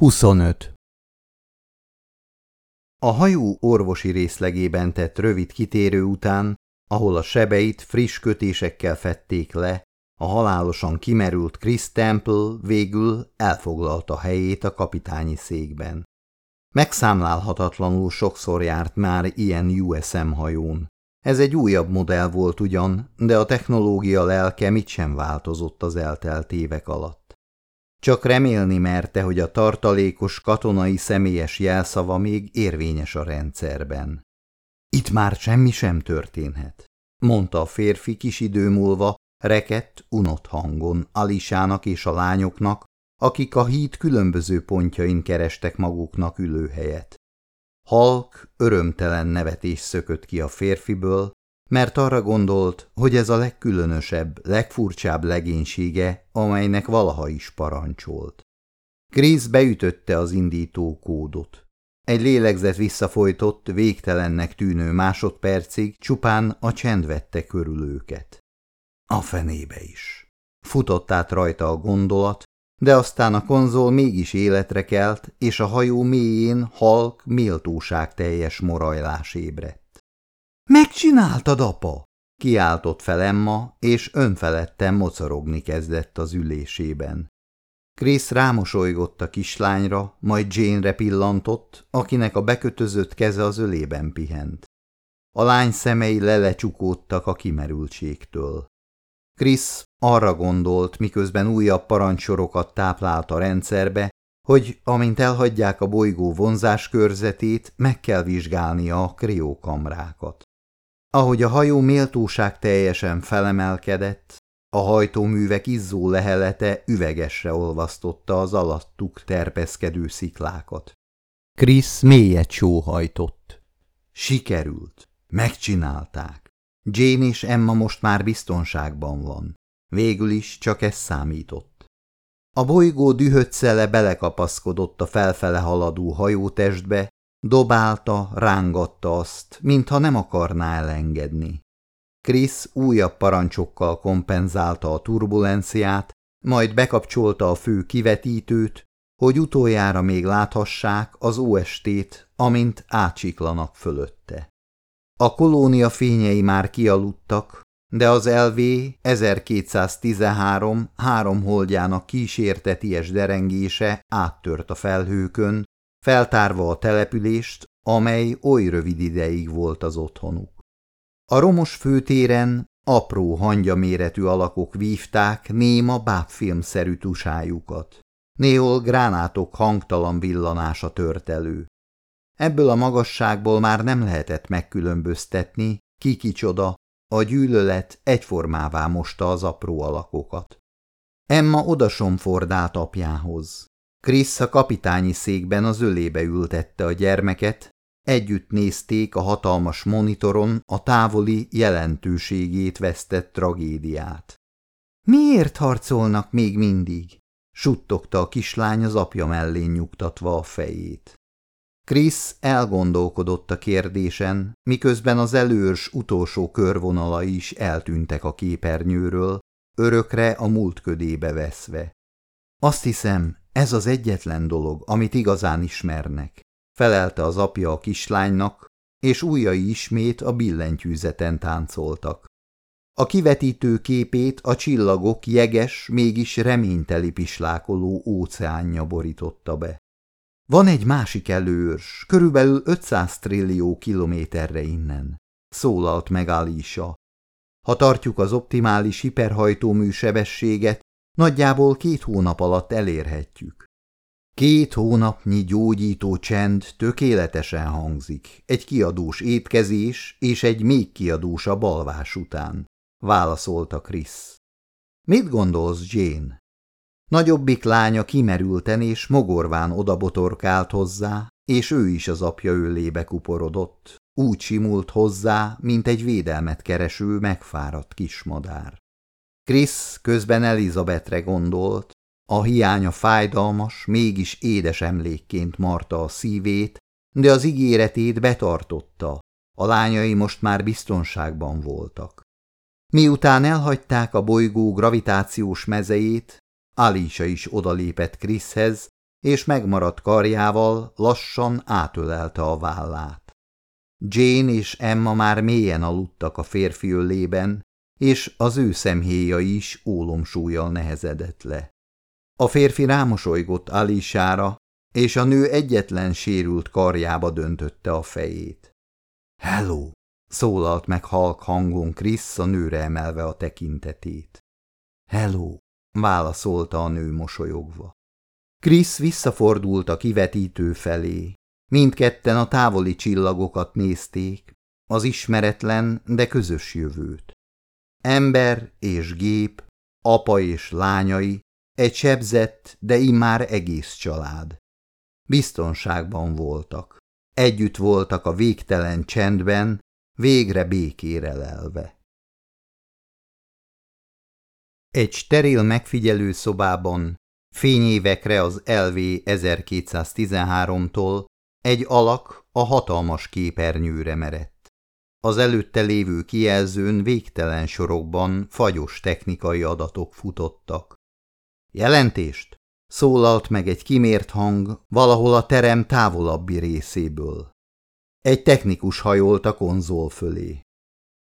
25. A hajó orvosi részlegében tett rövid kitérő után, ahol a sebeit friss kötésekkel fették le, a halálosan kimerült Chris Temple végül elfoglalta helyét a kapitányi székben. Megszámlálhatatlanul sokszor járt már ilyen USM hajón. Ez egy újabb modell volt ugyan, de a technológia lelke mit sem változott az eltelt évek alatt. Csak remélni merte, hogy a tartalékos katonai személyes jelszava még érvényes a rendszerben. Itt már semmi sem történhet, mondta a férfi kis idő múlva, rekett, unott hangon Alisának és a lányoknak, akik a híd különböző pontjain kerestek maguknak ülőhelyet. Halk örömtelen nevetés szökött ki a férfiből, mert arra gondolt, hogy ez a legkülönösebb, legfurcsább legénysége, amelynek valaha is parancsolt. Krisz beütötte az indító kódot. Egy lélegzet visszafolytott, végtelennek tűnő másodpercig csupán a csend vette körül őket. A fenébe is. Futott át rajta a gondolat, de aztán a konzol mégis életre kelt, és a hajó mélyén halk, méltóság teljes morajlás ébredt. Megcsináltad, apa! Kiáltott fel Emma, és önfeledten mocorogni kezdett az ülésében. Krisz rámosolygott a kislányra, majd Jane-re pillantott, akinek a bekötözött keze az ölében pihent. A lány szemei lelecsukódtak a kimerültségtől. Krisz arra gondolt, miközben újabb parancsorokat táplált a rendszerbe, hogy amint elhagyják a bolygó vonzás körzetét, meg kell vizsgálnia a kriókamrákat. Ahogy a hajó méltóság teljesen felemelkedett, a hajtóművek izzó lehelete üvegesre olvasztotta az alattuk terpeszkedő sziklákat. Krisz mélyet sóhajtott. Sikerült. Megcsinálták. Jane és Emma most már biztonságban van. Végül is csak ez számított. A bolygó dühött szele belekapaszkodott a felfele haladó hajótestbe, Dobálta, rángatta azt, mintha nem akarná elengedni. Krisz újabb parancsokkal kompenzálta a turbulenciát, majd bekapcsolta a fő kivetítőt, hogy utoljára még láthassák az OST-t, amint átsiklanak fölötte. A kolónia fényei már kialudtak, de az LV 1213 három holdjának kísérteties derengése áttört a felhőkön, feltárva a települést, amely oly rövid ideig volt az otthonuk. A romos főtéren apró hangyaméretű alakok vívták néma bábfilmszerű tusájukat. Néhol gránátok hangtalan villanása tört elő. Ebből a magasságból már nem lehetett megkülönböztetni, ki kicsoda, a gyűlölet egyformává mosta az apró alakokat. Emma odasomfordált apjához. Krisz a kapitányi székben az ölébe ültette a gyermeket, együtt nézték a hatalmas monitoron a távoli jelentőségét vesztett tragédiát. Miért harcolnak még mindig? suttogta a kislány az apja mellén nyugtatva a fejét. Krisz elgondolkodott a kérdésen, miközben az előrs utolsó körvonalai is eltűntek a képernyőről, örökre a múlt ködébe veszve. Azt hiszem, ez az egyetlen dolog, amit igazán ismernek, felelte az apja a kislánynak, és ujjai ismét a billentyűzeten táncoltak. A kivetítő képét a csillagok jeges, mégis reményteli pislákoló óceánja borította be. Van egy másik előrs, körülbelül 500 trillió kilométerre innen, szólalt meg Alisa. Ha tartjuk az optimális hiperhajtómű sebességet, Nagyjából két hónap alatt elérhetjük. Két hónapnyi gyógyító csend tökéletesen hangzik, egy kiadós étkezés és egy még kiadósabb alvás után, válaszolta Krisz. Mit gondolsz, Jane? Nagyobbik lánya kimerülten és mogorván odabotorkált hozzá, és ő is az apja ölébe kuporodott, úgy simult hozzá, mint egy védelmet kereső, megfáradt kismadár. Krisz közben Elizabetre gondolt, a hiánya fájdalmas, mégis édes emlékként marta a szívét, de az ígéretét betartotta, a lányai most már biztonságban voltak. Miután elhagyták a bolygó gravitációs mezejét, Alisa is odalépett Kriszhez, és megmaradt karjával lassan átölelte a vállát. Jane és Emma már mélyen aludtak a férfi öllében, és az ő szemhéja is ólomsúlyjal nehezedett le. A férfi rámosolygott Alisára, és a nő egyetlen sérült karjába döntötte a fejét. – Hello! – szólalt meg halk hangon Krisz a nőre emelve a tekintetét. – Hello! – válaszolta a nő mosolyogva. Krisz visszafordult a kivetítő felé. Mindketten a távoli csillagokat nézték, az ismeretlen, de közös jövőt. Ember és gép, apa és lányai, egy sebzett, de immár egész család. Biztonságban voltak. Együtt voltak a végtelen csendben, végre békére lelve. Egy steril megfigyelő szobában, fényévekre az LV 1213-tól egy alak a hatalmas képernyőre merett. Az előtte lévő kijelzőn végtelen sorokban fagyos technikai adatok futottak. Jelentést! Szólalt meg egy kimért hang valahol a terem távolabbi részéből. Egy technikus hajolt a konzol fölé.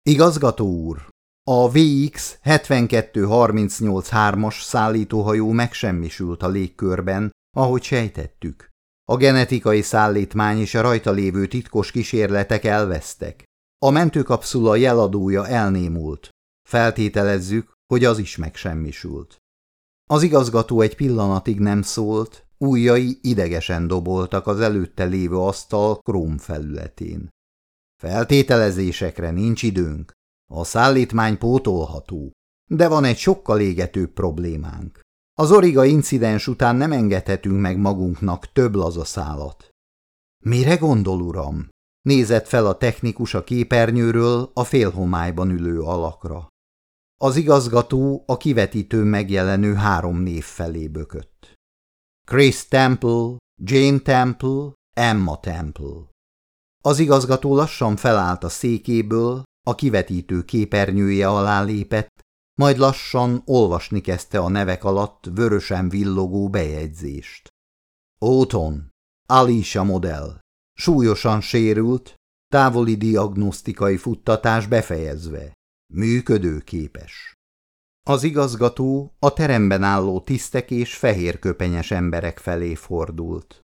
Igazgató úr, a VX 72383-as szállítóhajó megsemmisült a légkörben, ahogy sejtettük. A genetikai szállítmány és a rajta lévő titkos kísérletek elvesztek. A mentőkapszula jeladója elnémult. Feltételezzük, hogy az is megsemmisült. Az igazgató egy pillanatig nem szólt, ujjai idegesen doboltak az előtte lévő asztal króm felületén. Feltételezésekre nincs időnk. A szállítmány pótolható, de van egy sokkal égetőbb problémánk. Az origa incidens után nem engedhetünk meg magunknak több lazaszálat. Mire gondol, uram? Nézett fel a technikus a képernyőről a félhomályban ülő alakra. Az igazgató a kivetítő megjelenő három név felé bökött. Chris Temple, Jane Temple, Emma Temple. Az igazgató lassan felállt a székéből, a kivetítő képernyője alá lépett, majd lassan olvasni kezdte a nevek alatt vörösen villogó bejegyzést. Óton, Alicia modell, súlyosan sérült, távoli diagnosztikai futtatás befejezve. Működőképes. Az igazgató a teremben álló tisztek és fehérköpenyes emberek felé fordult.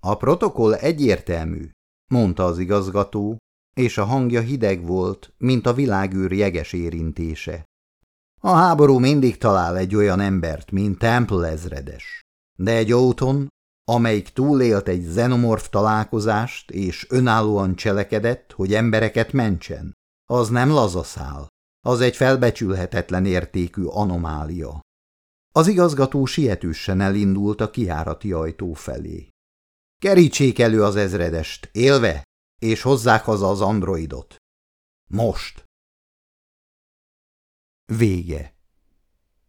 A protokoll egyértelmű, mondta az igazgató, és a hangja hideg volt, mint a világűr jeges érintése. A háború mindig talál egy olyan embert, mint Temple ezredes. De egy óton, amelyik túlélt egy xenomorf találkozást és önállóan cselekedett, hogy embereket mentsen, az nem lazaszál. Az egy felbecsülhetetlen értékű anomália. Az igazgató sietősen elindult a kiárati ajtó felé. Kerítsék elő az ezredest, élve, és hozzák haza az androidot. Most! Vége